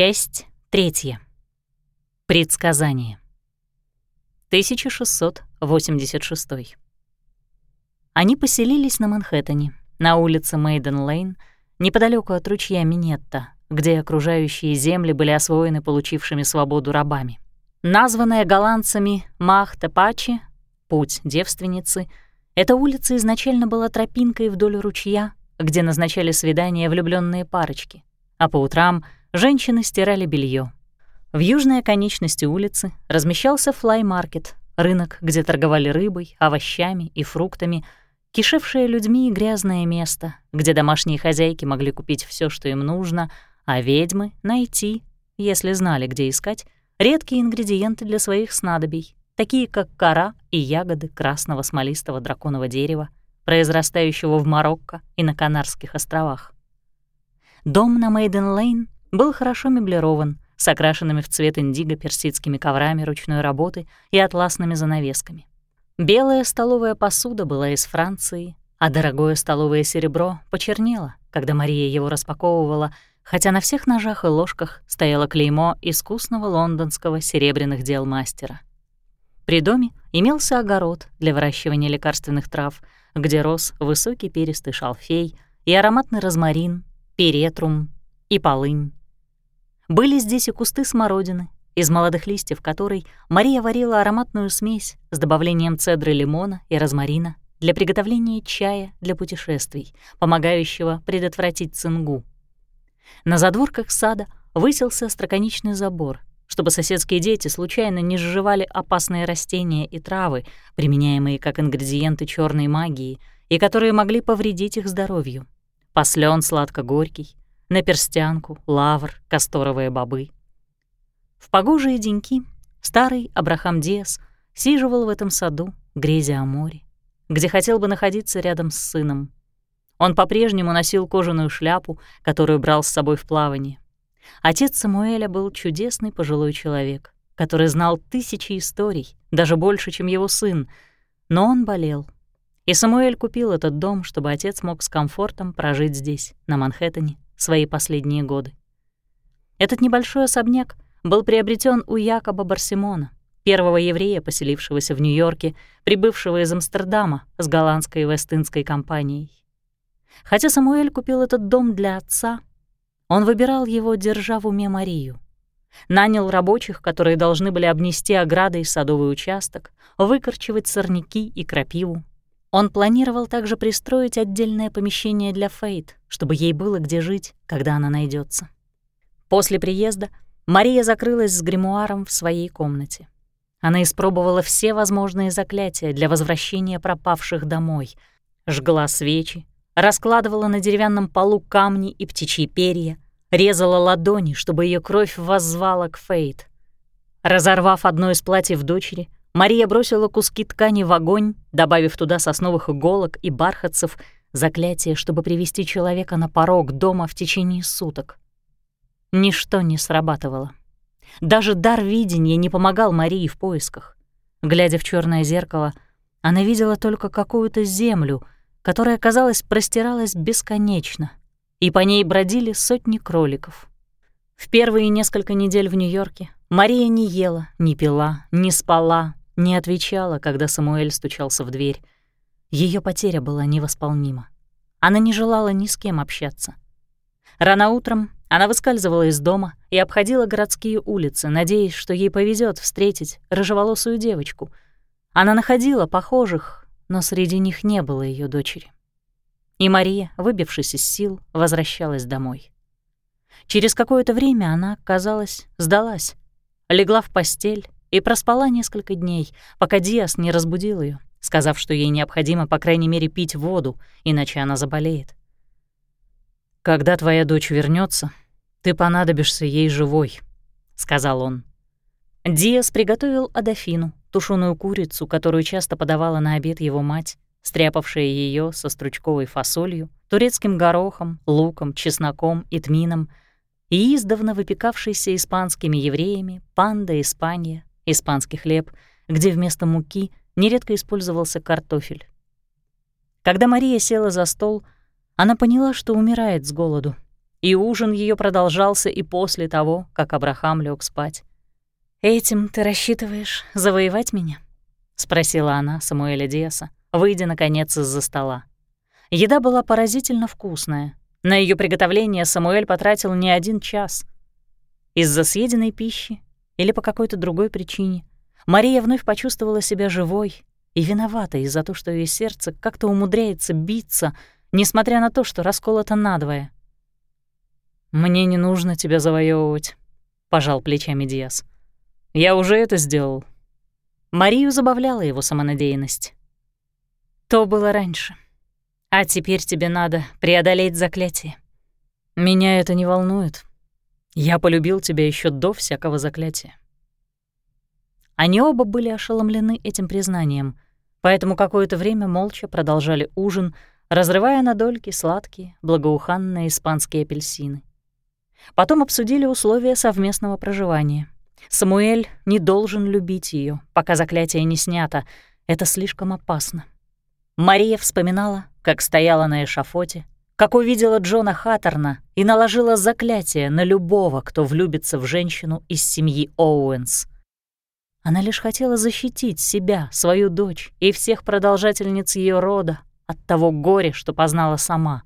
Часть третья. Предсказание. 1686. Они поселились на Манхэттене, на улице Мейден-Лейн, неподалеку от ручья Минетта, где окружающие земли были освоены получившими свободу рабами. Названная голландцами Мах-Тепачи, путь девственницы, эта улица изначально была тропинкой вдоль ручья, где назначали свидания влюбленные парочки, а по утрам женщины стирали белье. В южной оконечности улицы размещался флай-маркет, рынок, где торговали рыбой, овощами и фруктами, кишевшее людьми и грязное место, где домашние хозяйки могли купить все, что им нужно, а ведьмы — найти, если знали, где искать, редкие ингредиенты для своих снадобий, такие как кора и ягоды красного смолистого драконового дерева, произрастающего в Марокко и на Канарских островах. Дом на Мейден-Лейн был хорошо меблирован, с окрашенными в цвет индиго персидскими коврами ручной работы и атласными занавесками. Белая столовая посуда была из Франции, а дорогое столовое серебро почернело, когда Мария его распаковывала, хотя на всех ножах и ложках стояло клеймо искусного лондонского серебряных дел мастера. При доме имелся огород для выращивания лекарственных трав, где рос высокий перистый шалфей и ароматный розмарин, перетрум и полынь. Были здесь и кусты смородины, из молодых листьев которой Мария варила ароматную смесь с добавлением цедры лимона и розмарина для приготовления чая для путешествий, помогающего предотвратить цингу. На задворках сада высился строконечный забор, чтобы соседские дети случайно не сживали опасные растения и травы, применяемые как ингредиенты черной магии и которые могли повредить их здоровью. Послен сладко-горький, наперстянку, лавр, касторовые бобы. В погожие деньки старый Абрахам Диас сиживал в этом саду, грезя о море, где хотел бы находиться рядом с сыном. Он по-прежнему носил кожаную шляпу, которую брал с собой в плавание. Отец Самуэля был чудесный пожилой человек, который знал тысячи историй, даже больше, чем его сын, но он болел. И Самуэль купил этот дом, чтобы отец мог с комфортом прожить здесь, на Манхэттене, свои последние годы. Этот небольшой особняк был приобретен у Якоба Барсимона, первого еврея, поселившегося в Нью-Йорке, прибывшего из Амстердама с голландской Вестинской компанией. Хотя Самуэль купил этот дом для отца, он выбирал его, держа в уме Марию. Нанял рабочих, которые должны были обнести оградой садовый участок, выкорчевать сорняки и крапиву, он планировал также пристроить отдельное помещение для Фейт, чтобы ей было где жить, когда она найдется. После приезда Мария закрылась с гримуаром в своей комнате. Она испробовала все возможные заклятия для возвращения пропавших домой, жгла свечи, раскладывала на деревянном полу камни и птичьи перья, резала ладони, чтобы ее кровь воззвала к Фейт. Разорвав одно из платьев дочери, Мария бросила куски ткани в огонь, добавив туда сосновых иголок и бархатцев, заклятие, чтобы привести человека на порог дома в течение суток. Ничто не срабатывало. Даже дар видения не помогал Марии в поисках. Глядя в черное зеркало, она видела только какую-то землю, которая, казалось, простиралась бесконечно, и по ней бродили сотни кроликов. В первые несколько недель в Нью-Йорке Мария не ела, не пила, не спала, не отвечала, когда Самуэль стучался в дверь. Ее потеря была невосполнима. Она не желала ни с кем общаться. Рано утром она выскальзывала из дома и обходила городские улицы, надеясь, что ей повезет встретить рыжеволосую девочку. Она находила похожих, но среди них не было ее дочери. И Мария, выбившись из сил, возвращалась домой. Через какое-то время она, казалось, сдалась. Легла в постель и проспала несколько дней, пока Диас не разбудил ее, сказав, что ей необходимо, по крайней мере, пить воду, иначе она заболеет. «Когда твоя дочь вернется, ты понадобишься ей живой», — сказал он. Диас приготовил Адафину, тушеную курицу, которую часто подавала на обед его мать, стряпавшая ее со стручковой фасолью, турецким горохом, луком, чесноком и тмином, и издавна выпекавшейся испанскими евреями панда Испания, испанский хлеб, где вместо муки нередко использовался картофель. Когда Мария села за стол, она поняла, что умирает с голоду. и ужин ее продолжался и после того, как Абрахам лег спать. «Этим ты рассчитываешь завоевать меня?» — спросила она Самуэля Диаса, выйдя, наконец, из-за стола. Еда была поразительно вкусная. На ее приготовление Самуэль потратил не один час. Из-за съеденной пищи или по какой-то другой причине Мария вновь почувствовала себя живой и виноватой из-за того, что ее сердце как-то умудряется биться, несмотря на то, что расколото надвое. «Мне не нужно тебя завоевывать, пожал плечами Диас. «Я уже это сделал». Марию забавляла его самонадеянность. «То было раньше. А теперь тебе надо преодолеть заклятие». «Меня это не волнует. Я полюбил тебя еще до всякого заклятия». Они оба были ошеломлены этим признанием, поэтому какое-то время молча продолжали ужин, разрывая на дольки сладкие, благоуханные испанские апельсины. Потом обсудили условия совместного проживания. Самуэль не должен любить ее, пока заклятие не снято. Это слишком опасно. Мария вспоминала, как стояла на эшафоте, как увидела Джона Хаттерна и наложила заклятие на любого, кто влюбится в женщину из семьи Оуэнс. Она лишь хотела защитить себя, свою дочь и всех продолжательниц ее рода от того горя, что познала сама.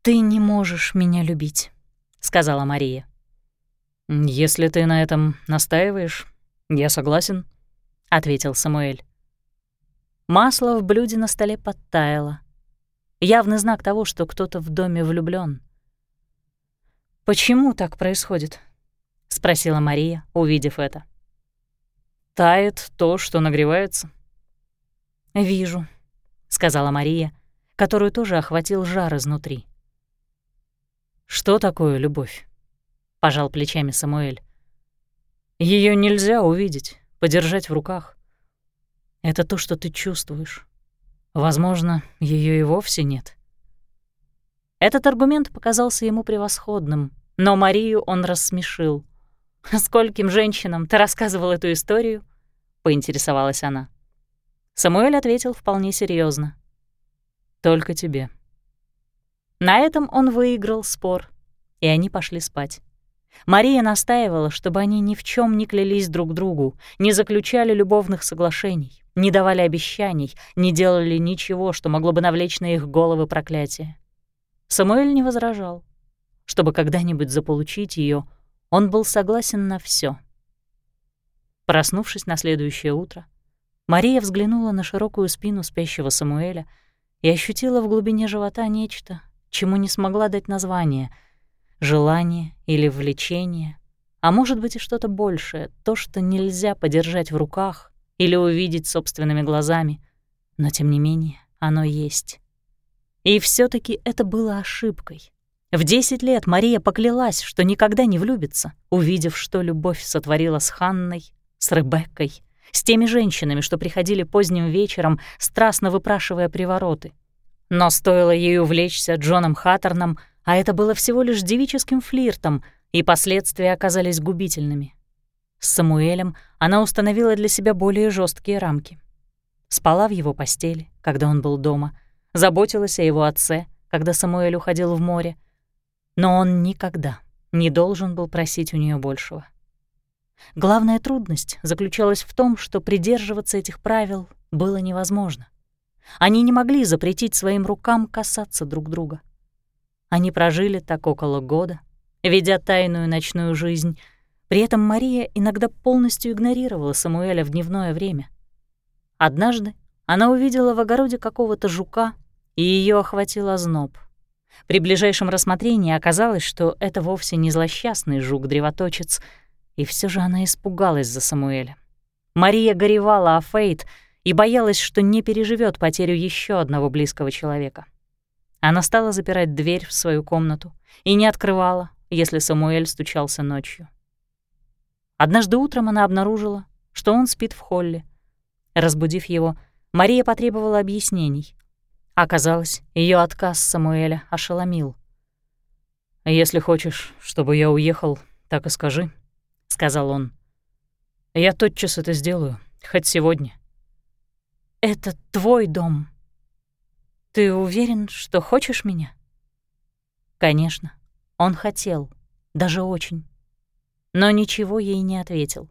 «Ты не можешь меня любить», — сказала Мария. «Если ты на этом настаиваешь, я согласен», — ответил Самуэль. Масло в блюде на столе подтаяло. Явный знак того, что кто-то в доме влюблён. «Почему так происходит?» — спросила Мария, увидев это. «Тает то, что нагревается». «Вижу», — сказала Мария, которую тоже охватил жар изнутри. «Что такое любовь?» — пожал плечами Самуэль. Ее нельзя увидеть, подержать в руках. Это то, что ты чувствуешь. Возможно, ее и вовсе нет. Этот аргумент показался ему превосходным, но Марию он рассмешил. «Скольким женщинам ты рассказывал эту историю?» — поинтересовалась она. Самуэль ответил вполне серьезно: «Только тебе». На этом он выиграл спор, и они пошли спать. Мария настаивала, чтобы они ни в чем не клялись друг другу, не заключали любовных соглашений, не давали обещаний, не делали ничего, что могло бы навлечь на их головы проклятие. Самуэль не возражал. Чтобы когда-нибудь заполучить ее, он был согласен на все. Проснувшись на следующее утро, Мария взглянула на широкую спину спящего Самуэля и ощутила в глубине живота нечто, чему не смогла дать название — желание или влечение, а может быть и что-то большее, то, что нельзя подержать в руках или увидеть собственными глазами, но тем не менее оно есть. И все таки это было ошибкой. В 10 лет Мария поклялась, что никогда не влюбится, увидев, что любовь сотворила с Ханной, с Ребеккой, с теми женщинами, что приходили поздним вечером, страстно выпрашивая привороты. Но стоило ей увлечься Джоном Хаттерном — а это было всего лишь девическим флиртом, и последствия оказались губительными. С Самуэлем она установила для себя более жесткие рамки. Спала в его постели, когда он был дома, заботилась о его отце, когда Самуэль уходил в море, но он никогда не должен был просить у нее большего. Главная трудность заключалась в том, что придерживаться этих правил было невозможно. Они не могли запретить своим рукам касаться друг друга — они прожили так около года, ведя тайную ночную жизнь. При этом Мария иногда полностью игнорировала Самуэля в дневное время. Однажды она увидела в огороде какого-то жука, и ее охватил озноб. При ближайшем рассмотрении оказалось, что это вовсе не злосчастный жук-древоточец, и все же она испугалась за Самуэля. Мария горевала о Фейт и боялась, что не переживет потерю еще одного близкого человека. Она стала запирать дверь в свою комнату и не открывала, если Самуэль стучался ночью. Однажды утром она обнаружила, что он спит в холле. Разбудив его, Мария потребовала объяснений. Оказалось, ее отказ Самуэля ошеломил. «Если хочешь, чтобы я уехал, так и скажи», — сказал он. «Я тотчас это сделаю, хоть сегодня». «Это твой дом», «Ты уверен, что хочешь меня?» «Конечно», Он хотел, даже очень. Но ничего ей не ответил.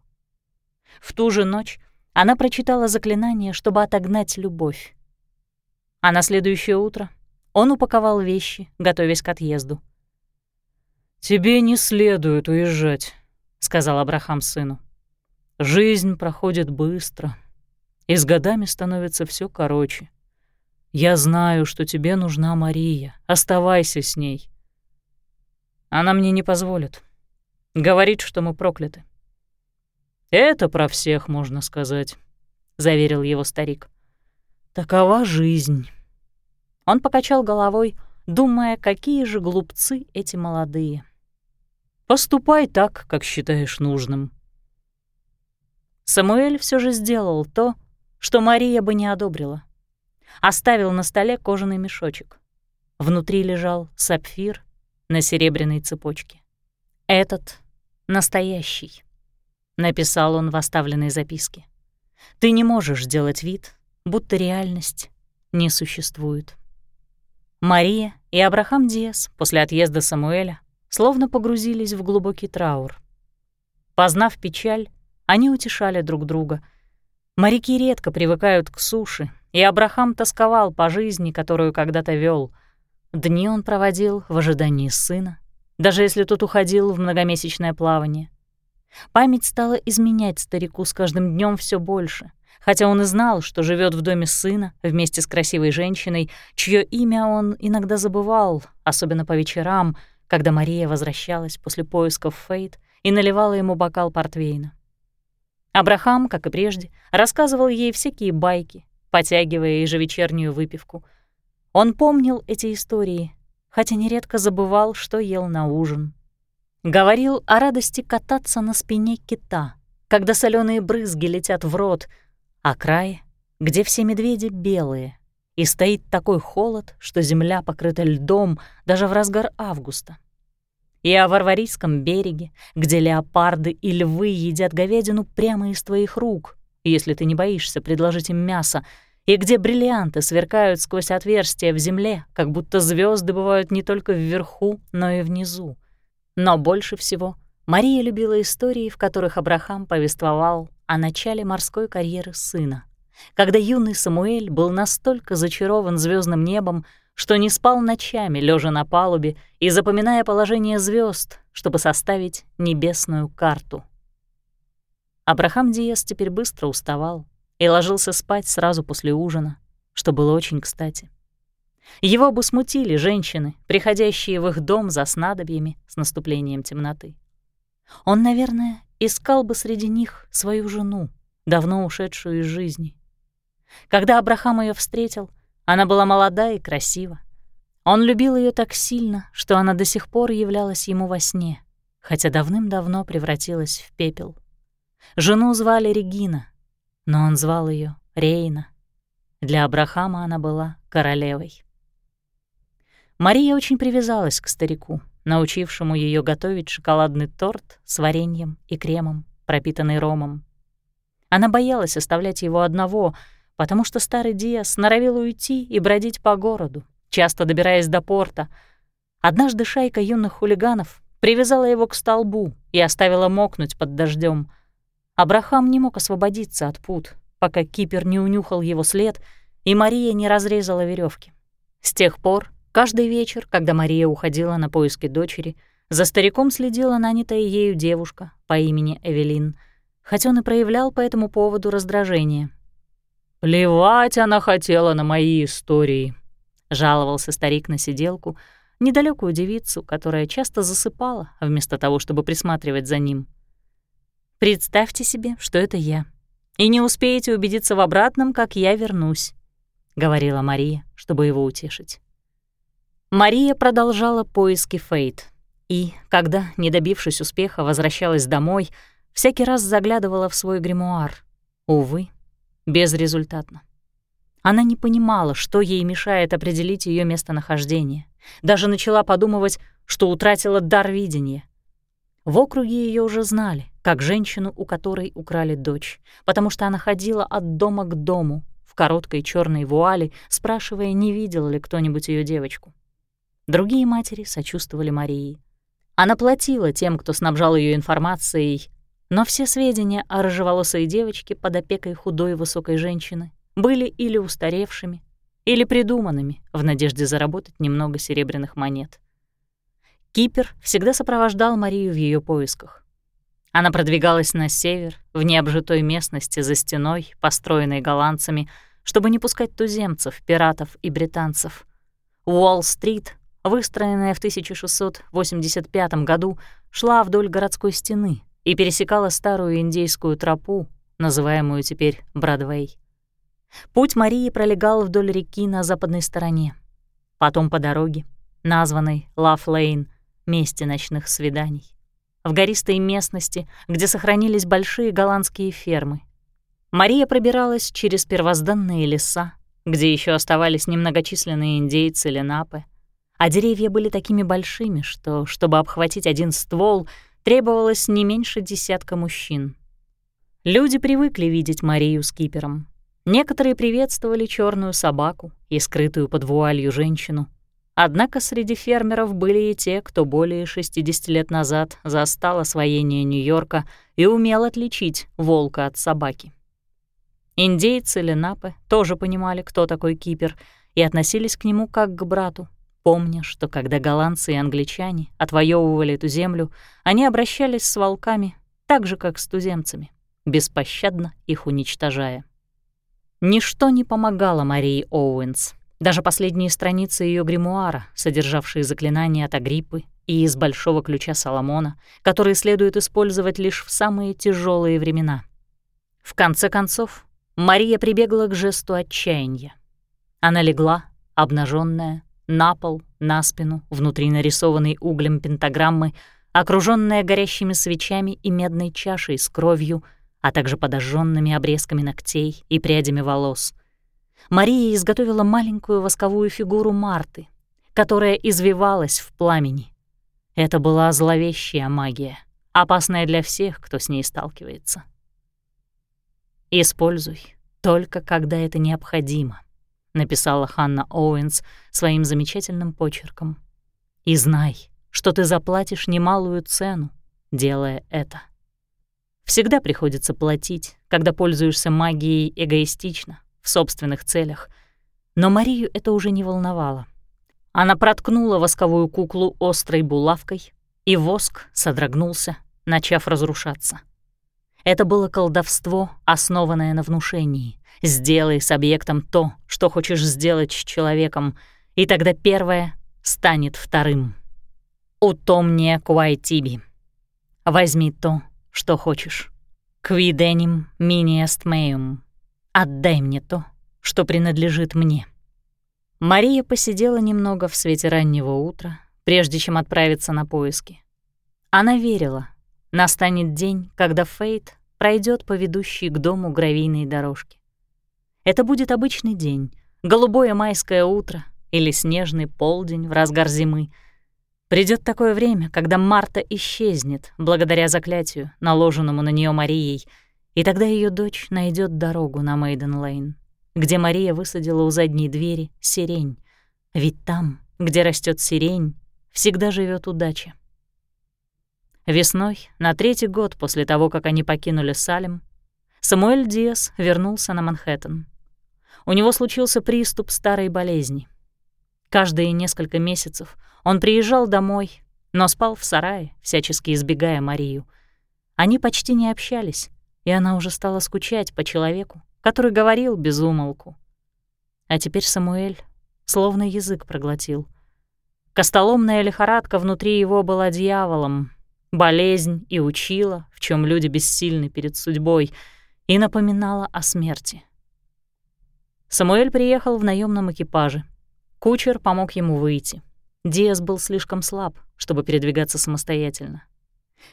В ту же ночь она прочитала заклинание, чтобы отогнать любовь. А на следующее утро он упаковал вещи, готовясь к отъезду. «Тебе не следует уезжать», — сказал Абрахам сыну. «Жизнь проходит быстро, и с годами становится все короче. Я знаю, что тебе нужна Мария. Оставайся с ней. Она мне не позволит. Говорит, что мы прокляты. Это про всех можно сказать, заверил его старик. Такова жизнь. Он покачал головой, думая, какие же глупцы эти молодые. Поступай так, как считаешь нужным. Самуэль все же сделал то, что Мария бы не одобрила оставил на столе кожаный мешочек. Внутри лежал сапфир на серебряной цепочке. «Этот настоящий», — написал он в оставленной записке. «Ты не можешь делать вид, будто реальность не существует». Мария и Абрахам Диас после отъезда Самуэля словно погрузились в глубокий траур. Познав печаль, они утешали друг друга. Моряки редко привыкают к суше и Абрахам тосковал по жизни, которую когда-то вел. Дни он проводил в ожидании сына, даже если тот уходил в многомесячное плавание. Память стала изменять старику с каждым днем все больше, хотя он и знал, что живет в доме сына вместе с красивой женщиной, чье имя он иногда забывал, особенно по вечерам, когда Мария возвращалась после поисков Фейт и наливала ему бокал портвейна. Абрахам, как и прежде, рассказывал ей всякие байки, потягивая ежевечернюю выпивку. Он помнил эти истории, хотя нередко забывал, что ел на ужин. Говорил о радости кататься на спине кита, когда соленые брызги летят в рот, о крае, где все медведи белые, и стоит такой холод, что земля покрыта льдом даже в разгар августа. И о Варварийском береге, где леопарды и львы едят говядину прямо из твоих рук, если ты не боишься предложить им мясо, и где бриллианты сверкают сквозь отверстия в земле, как будто звезды бывают не только вверху, но и внизу. Но больше всего Мария любила истории, в которых Абрахам повествовал о начале морской карьеры сына, когда юный Самуэль был настолько зачарован звездным небом, что не спал ночами, лежа на палубе и запоминая положение звезд, чтобы составить небесную карту. Абрахам Диас теперь быстро уставал и ложился спать сразу после ужина, что было очень кстати. Его бы смутили женщины, приходящие в их дом за снадобьями с наступлением темноты. Он, наверное, искал бы среди них свою жену, давно ушедшую из жизни. Когда Абрахам ее встретил, она была молода и красива. Он любил ее так сильно, что она до сих пор являлась ему во сне, хотя давным-давно превратилась в пепел. Жену звали Регина, но он звал ее Рейна. Для Абрахама она была королевой. Мария очень привязалась к старику, научившему ее готовить шоколадный торт с вареньем и кремом, пропитанный ромом. Она боялась оставлять его одного, потому что старый Диас норовил уйти и бродить по городу, часто добираясь до порта. Однажды шайка юных хулиганов привязала его к столбу и оставила мокнуть под дождем. Абрахам не мог освободиться от пут, пока кипер не унюхал его след, и Мария не разрезала веревки. С тех пор, каждый вечер, когда Мария уходила на поиски дочери, за стариком следила нанятая ею девушка по имени Эвелин, хоть он и проявлял по этому поводу раздражение. «Плевать она хотела на мои истории», — жаловался старик на сиделку, недалекую девицу, которая часто засыпала, вместо того, чтобы присматривать за ним. Представьте себе, что это я. И не успеете убедиться в обратном, как я вернусь», — говорила Мария, чтобы его утешить. Мария продолжала поиски Фейт, и, когда, не добившись успеха, возвращалась домой, всякий раз заглядывала в свой гримуар. Увы, безрезультатно. Она не понимала, что ей мешает определить ее местонахождение. Даже начала подумывать, что утратила дар видения. В округе ее уже знали, как женщину, у которой украли дочь, потому что она ходила от дома к дому в короткой черной вуале, спрашивая, не видел ли кто-нибудь ее девочку. Другие матери сочувствовали Марии. Она платила тем, кто снабжал ее информацией, но все сведения о рыжеволосой девочке под опекой худой высокой женщины были или устаревшими, или придуманными в надежде заработать немного серебряных монет. Кипер всегда сопровождал Марию в ее поисках. Она продвигалась на север, в необжитой местности за стеной, построенной голландцами, чтобы не пускать туземцев, пиратов и британцев. Уолл-стрит, выстроенная в 1685 году, шла вдоль городской стены и пересекала старую индейскую тропу, называемую теперь Бродвей. Путь Марии пролегал вдоль реки на западной стороне, потом по дороге, названной Лав-Лейн, месте ночных свиданий, в гористой местности, где сохранились большие голландские фермы. Мария пробиралась через первозданные леса, где еще оставались немногочисленные индейцы Ленапы, а деревья были такими большими, что, чтобы обхватить один ствол, требовалось не меньше десятка мужчин. Люди привыкли видеть Марию с кипером. Некоторые приветствовали черную собаку и скрытую под вуалью женщину. Однако среди фермеров были и те, кто более 60 лет назад застал освоение Нью-Йорка и умел отличить волка от собаки. Индейцы Ленапы тоже понимали, кто такой кипер, и относились к нему как к брату, помня, что когда голландцы и англичане отвоевывали эту землю, они обращались с волками так же, как с туземцами, беспощадно их уничтожая. Ничто не помогало Марии Оуэнс, даже последние страницы ее гримуара, содержавшие заклинания от Агриппы и из Большого Ключа Соломона, которые следует использовать лишь в самые тяжелые времена. В конце концов, Мария прибегла к жесту отчаяния. Она легла, обнаженная, на пол, на спину, внутри нарисованной углем пентаграммы, окруженная горящими свечами и медной чашей с кровью, а также подожженными обрезками ногтей и прядями волос. Мария изготовила маленькую восковую фигуру Марты, которая извивалась в пламени. Это была зловещая магия, опасная для всех, кто с ней сталкивается. «Используй, только когда это необходимо», — написала Ханна Оуэнс своим замечательным почерком. «И знай, что ты заплатишь немалую цену, делая это. Всегда приходится платить, когда пользуешься магией эгоистично, в собственных целях. Но Марию это уже не волновало. Она проткнула восковую куклу острой булавкой, и воск содрогнулся, начав разрушаться. Это было колдовство, основанное на внушении. Сделай с объектом то, что хочешь сделать с человеком, и тогда первое станет вторым. Утомне куайтиби. Возьми то, что хочешь. Квиденим миниест меум. Отдай мне то, что принадлежит мне. Мария посидела немного в свете раннего утра, прежде чем отправиться на поиски. Она верила, настанет день, когда Фейт пройдет по ведущей к дому гравийной дорожке. Это будет обычный день, голубое майское утро или снежный полдень в разгар зимы. Придет такое время, когда Марта исчезнет благодаря заклятию, наложенному на нее Марией, и тогда ее дочь найдет дорогу на Мейден-Лейн, где Мария высадила у задней двери сирень. Ведь там, где растет сирень, всегда живет удача. Весной, на третий год после того, как они покинули Салем, Самуэль Диас вернулся на Манхэттен. У него случился приступ старой болезни. Каждые несколько месяцев он приезжал домой, но спал в сарае, всячески избегая Марию. Они почти не общались, и она уже стала скучать по человеку, который говорил без умолку. А теперь Самуэль словно язык проглотил. Костоломная лихорадка внутри его была дьяволом, болезнь и учила, в чем люди бессильны перед судьбой, и напоминала о смерти. Самуэль приехал в наемном экипаже. Кучер помог ему выйти. Диас был слишком слаб, чтобы передвигаться самостоятельно.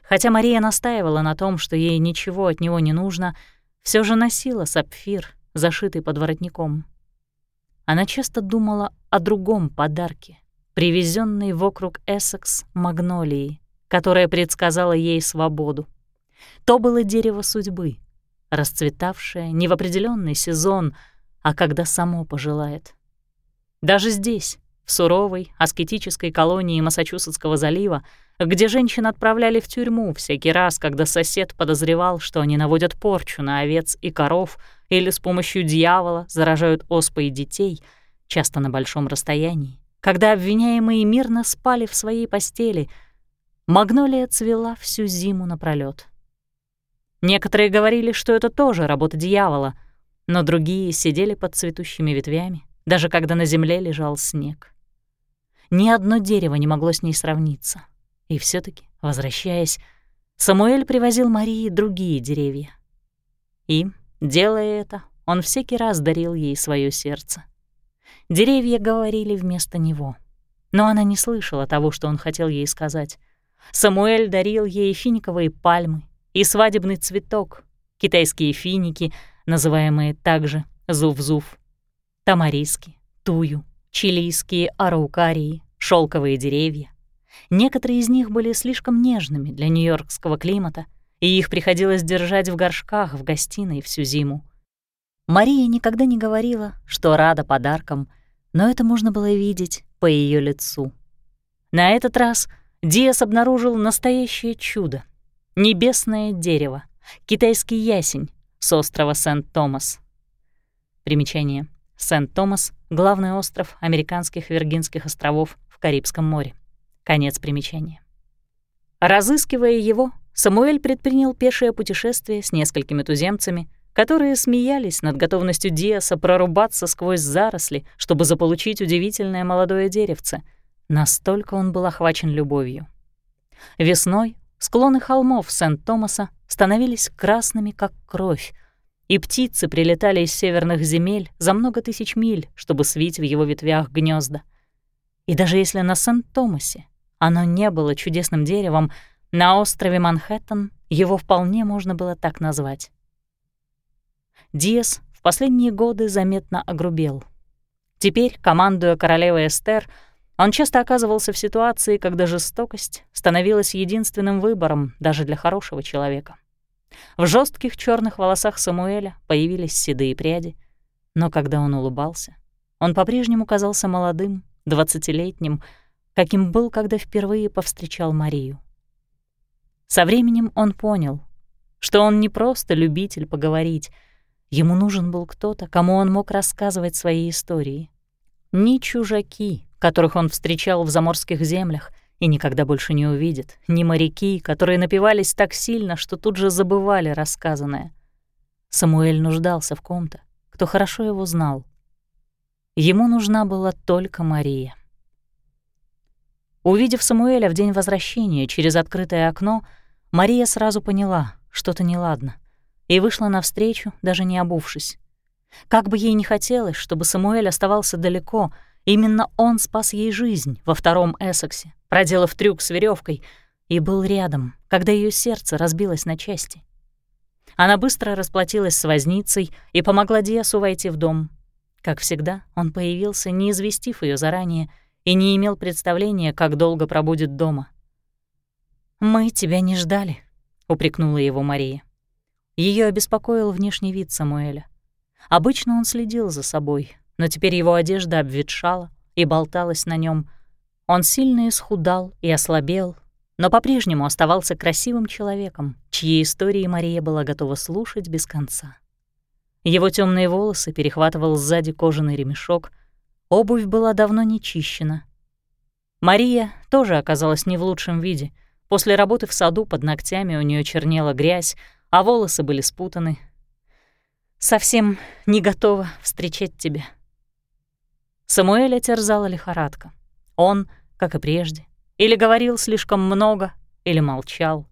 Хотя Мария настаивала на том, что ей ничего от него не нужно, все же носила сапфир, зашитый под воротником. Она часто думала о другом подарке, привезенной вокруг Эссекс магнолии, которая предсказала ей свободу. То было дерево судьбы, расцветавшее не в определенный сезон — а когда само пожелает. Даже здесь, в суровой, аскетической колонии Массачусетского залива, где женщин отправляли в тюрьму всякий раз, когда сосед подозревал, что они наводят порчу на овец и коров или с помощью дьявола заражают оспой детей, часто на большом расстоянии, когда обвиняемые мирно спали в своей постели, магнолия цвела всю зиму напролёт. Некоторые говорили, что это тоже работа дьявола, но другие сидели под цветущими ветвями, даже когда на земле лежал снег. Ни одно дерево не могло с ней сравниться. И все таки возвращаясь, Самуэль привозил Марии другие деревья. И, делая это, он всякий раз дарил ей свое сердце. Деревья говорили вместо него. Но она не слышала того, что он хотел ей сказать. Самуэль дарил ей финиковые пальмы и свадебный цветок, китайские финики, называемые также зув-зув, тамариски, тую, чилийские араукарии, шелковые деревья. Некоторые из них были слишком нежными для нью-йоркского климата, и их приходилось держать в горшках в гостиной всю зиму. Мария никогда не говорила, что рада подаркам, но это можно было видеть по ее лицу. На этот раз Диас обнаружил настоящее чудо — небесное дерево, китайский ясень с острова Сент-Томас. Примечание. Сент-Томас — главный остров американских Виргинских островов в Карибском море. Конец примечания. Разыскивая его, Самуэль предпринял пешее путешествие с несколькими туземцами, которые смеялись над готовностью Диаса прорубаться сквозь заросли, чтобы заполучить удивительное молодое деревце. Настолько он был охвачен любовью. Весной склоны холмов Сент-Томаса становились красными, как кровь, и птицы прилетали из северных земель за много тысяч миль, чтобы свить в его ветвях гнезда. И даже если на Сент-Томасе оно не было чудесным деревом, на острове Манхэттен его вполне можно было так назвать. Диас в последние годы заметно огрубел. Теперь, командуя королевой Эстер, он часто оказывался в ситуации, когда жестокость становилась единственным выбором даже для хорошего человека. В жестких черных волосах Самуэля появились седые пряди, но когда он улыбался, он по-прежнему казался молодым, двадцатилетним, каким был, когда впервые повстречал Марию. Со временем он понял, что он не просто любитель поговорить — Ему нужен был кто-то, кому он мог рассказывать свои истории. Ни чужаки, которых он встречал в заморских землях и никогда больше не увидит, ни моряки, которые напивались так сильно, что тут же забывали рассказанное. Самуэль нуждался в ком-то, кто хорошо его знал. Ему нужна была только Мария. Увидев Самуэля в день возвращения через открытое окно, Мария сразу поняла, что-то неладно — и вышла навстречу, даже не обувшись. Как бы ей ни хотелось, чтобы Самуэль оставался далеко, именно он спас ей жизнь во втором Эссексе, проделав трюк с веревкой, и был рядом, когда ее сердце разбилось на части. Она быстро расплатилась с возницей и помогла Диасу войти в дом. Как всегда, он появился, не известив ее заранее, и не имел представления, как долго пробудет дома. «Мы тебя не ждали», — упрекнула его Мария. Ее обеспокоил внешний вид Самуэля. Обычно он следил за собой, но теперь его одежда обветшала и болталась на нем. Он сильно исхудал и ослабел, но по-прежнему оставался красивым человеком, чьи истории Мария была готова слушать без конца. Его темные волосы перехватывал сзади кожаный ремешок, обувь была давно не чищена. Мария тоже оказалась не в лучшем виде. После работы в саду под ногтями у нее чернела грязь, а волосы были спутаны. Совсем не готова встречать тебя. Самуэля терзала лихорадка. Он, как и прежде, или говорил слишком много, или молчал.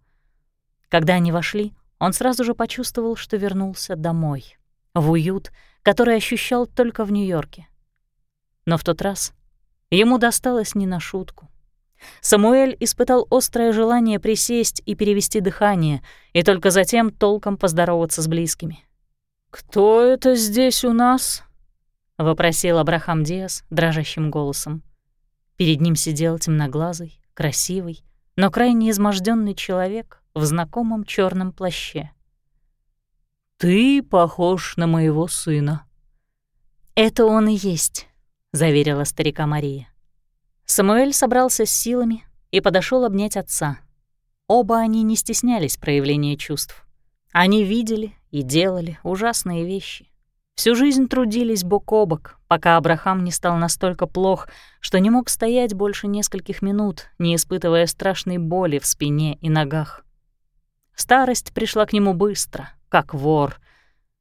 Когда они вошли, он сразу же почувствовал, что вернулся домой, в уют, который ощущал только в Нью-Йорке. Но в тот раз ему досталось не на шутку. Самуэль испытал острое желание присесть и перевести дыхание, и только затем толком поздороваться с близкими. «Кто это здесь у нас?» — вопросил Абрахам Диас дрожащим голосом. Перед ним сидел темноглазый, красивый, но крайне изможденный человек в знакомом черном плаще. «Ты похож на моего сына». «Это он и есть», — заверила старика Мария. Самуэль собрался с силами и подошел обнять отца. Оба они не стеснялись проявления чувств. Они видели и делали ужасные вещи. Всю жизнь трудились бок о бок, пока Абрахам не стал настолько плох, что не мог стоять больше нескольких минут, не испытывая страшной боли в спине и ногах. Старость пришла к нему быстро, как вор.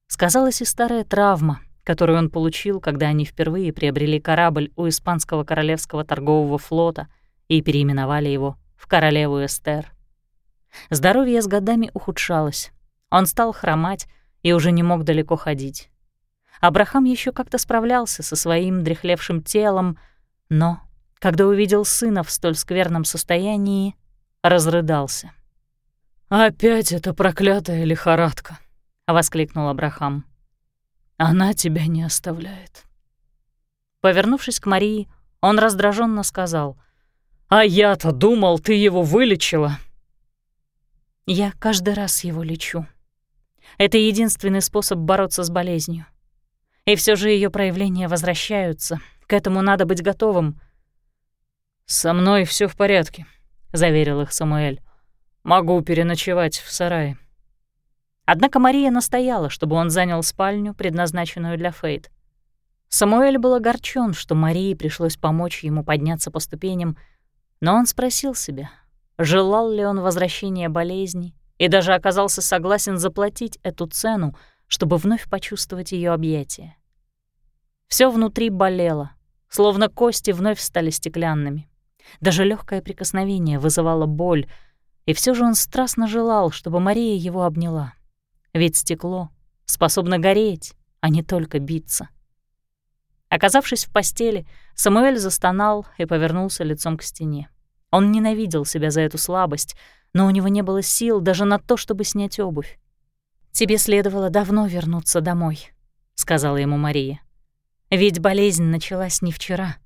Сказалась и старая травма, которую он получил, когда они впервые приобрели корабль у Испанского Королевского торгового флота и переименовали его в Королеву Эстер. Здоровье с годами ухудшалось. Он стал хромать и уже не мог далеко ходить. Абрахам еще как-то справлялся со своим дряхлевшим телом, но, когда увидел сына в столь скверном состоянии, разрыдался. «Опять эта проклятая лихорадка!» — воскликнул Абрахам. «Она тебя не оставляет». Повернувшись к Марии, он раздраженно сказал, «А я-то думал, ты его вылечила». «Я каждый раз его лечу. Это единственный способ бороться с болезнью. И все же ее проявления возвращаются. К этому надо быть готовым. «Со мной все в порядке», — заверил их Самуэль. «Могу переночевать в сарае». Однако Мария настояла, чтобы он занял спальню, предназначенную для Фейт. Самуэль был огорчен, что Марии пришлось помочь ему подняться по ступеням, но он спросил себя, желал ли он возвращения болезни, и даже оказался согласен заплатить эту цену, чтобы вновь почувствовать ее объятия. Все внутри болело, словно кости вновь стали стеклянными. Даже легкое прикосновение вызывало боль, и все же он страстно желал, чтобы Мария его обняла. Ведь стекло способно гореть, а не только биться. Оказавшись в постели, Самуэль застонал и повернулся лицом к стене. Он ненавидел себя за эту слабость, но у него не было сил даже на то, чтобы снять обувь. «Тебе следовало давно вернуться домой», — сказала ему Мария. «Ведь болезнь началась не вчера».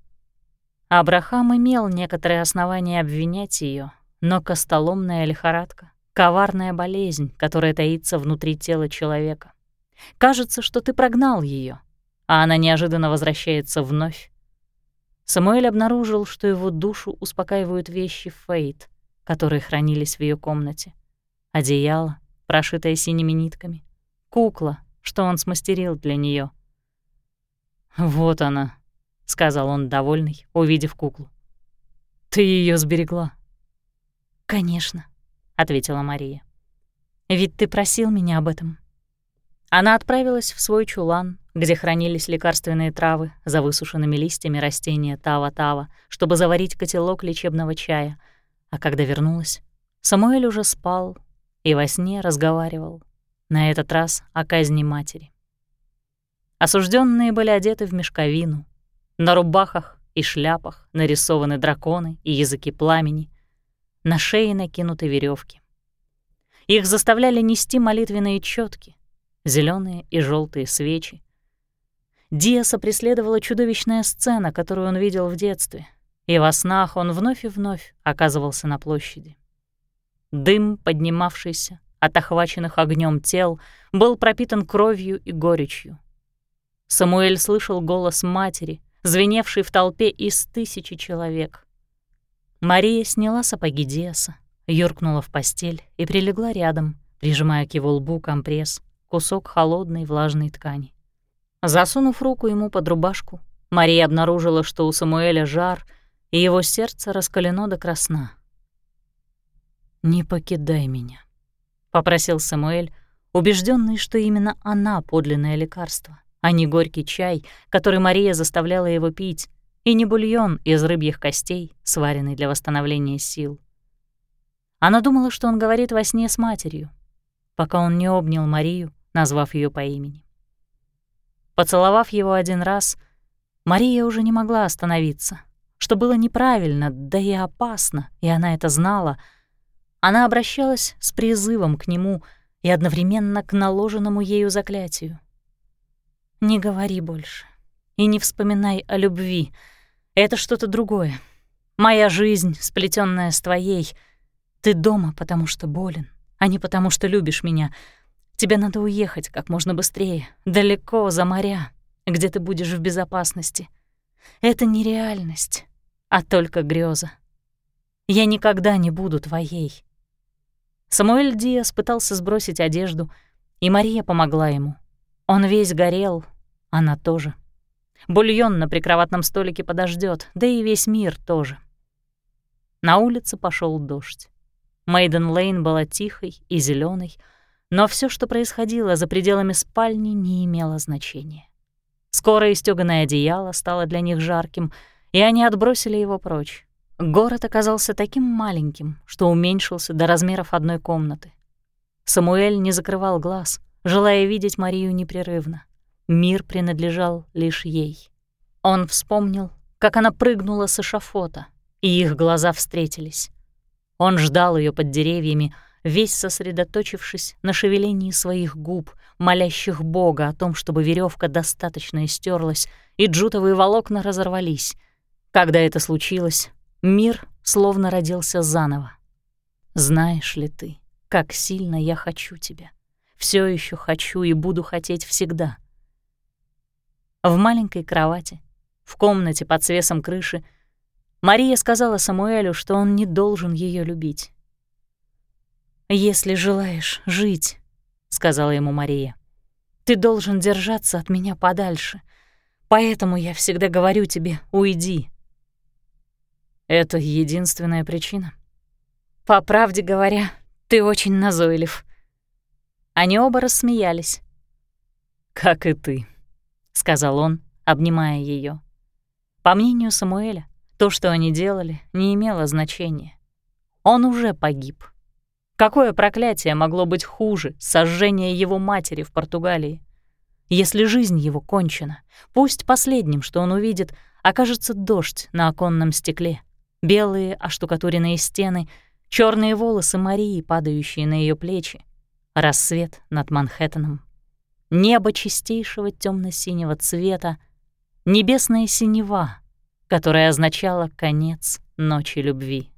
Абрахам имел некоторые основания обвинять ее, но костоломная лихорадка — коварная болезнь, которая таится внутри тела человека. Кажется, что ты прогнал ее, а она неожиданно возвращается вновь. Самуэль обнаружил, что его душу успокаивают вещи Фейт, которые хранились в ее комнате. Одеяло, прошитая синими нитками. Кукла, что он смастерил для нее. «Вот она», — сказал он, довольный, увидев куклу. «Ты ее сберегла?» «Конечно», — ответила Мария. «Ведь ты просил меня об этом». Она отправилась в свой чулан, где хранились лекарственные травы за высушенными листьями растения тава-тава, чтобы заварить котелок лечебного чая, а когда вернулась, Самуэль уже спал и во сне разговаривал, на этот раз о казни матери. Осужденные были одеты в мешковину, на рубахах и шляпах нарисованы драконы и языки пламени, на шее накинуты веревки. Их заставляли нести молитвенные четки, зеленые и желтые свечи. Диаса преследовала чудовищная сцена, которую он видел в детстве, и во снах он вновь и вновь оказывался на площади. Дым, поднимавшийся от охваченных огнем тел, был пропитан кровью и горечью. Самуэль слышал голос матери, звеневший в толпе из тысячи человек. Мария сняла сапоги Диаса, юркнула в постель и прилегла рядом, прижимая к его лбу компресс, кусок холодной влажной ткани. Засунув руку ему под рубашку, Мария обнаружила, что у Самуэля жар, и его сердце раскалено до красна. «Не покидай меня», — попросил Самуэль, убежденный, что именно она подлинное лекарство, а не горький чай, который Мария заставляла его пить, и не бульон из рыбьих костей, сваренный для восстановления сил. Она думала, что он говорит во сне с матерью, пока он не обнял Марию, назвав ее по имени. Поцеловав его один раз, Мария уже не могла остановиться, что было неправильно, да и опасно, и она это знала — она обращалась с призывом к нему и одновременно к наложенному ею заклятию. «Не говори больше и не вспоминай о любви. Это что-то другое. Моя жизнь, сплетенная с твоей. Ты дома, потому что болен, а не потому что любишь меня. Тебе надо уехать как можно быстрее, далеко за моря, где ты будешь в безопасности. Это нереальность. а только греза. Я никогда не буду твоей. Самуэль Диас пытался сбросить одежду, и Мария помогла ему. Он весь горел, она тоже. Бульон на прикроватном столике подождет, да и весь мир тоже. На улице пошел дождь. Мейден Лейн была тихой и зеленой, но все, что происходило за пределами спальни, не имело значения. Скоро истёганное одеяло стало для них жарким, и они отбросили его прочь. Город оказался таким маленьким, что уменьшился до размеров одной комнаты. Самуэль не закрывал глаз, желая видеть Марию непрерывно. Мир принадлежал лишь ей. Он вспомнил, как она прыгнула с эшафота, и их глаза встретились. Он ждал ее под деревьями, весь сосредоточившись на шевелении своих губ, молящих Бога о том, чтобы веревка достаточно истерлась и джутовые волокна разорвались. Когда это случилось, Мир словно родился заново. Знаешь ли ты, как сильно я хочу тебя? Все еще хочу и буду хотеть всегда. В маленькой кровати, в комнате под свесом крыши, Мария сказала Самуэлю, что он не должен ее любить. «Если желаешь жить», — сказала ему Мария, — «ты должен держаться от меня подальше. Поэтому я всегда говорю тебе, уйди, это единственная причина? По правде говоря, ты очень назойлив. Они оба рассмеялись. «Как и ты», — сказал он, обнимая ее. По мнению Самуэля, то, что они делали, не имело значения. Он уже погиб. Какое проклятие могло быть хуже сожжения его матери в Португалии? Если жизнь его кончена, пусть последним, что он увидит, окажется дождь на оконном стекле — белые оштукатуренные стены, черные волосы Марии, падающие на ее плечи, рассвет над Манхэттеном, небо чистейшего темно синего цвета, небесная синева, которая означала конец ночи любви.